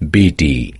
BT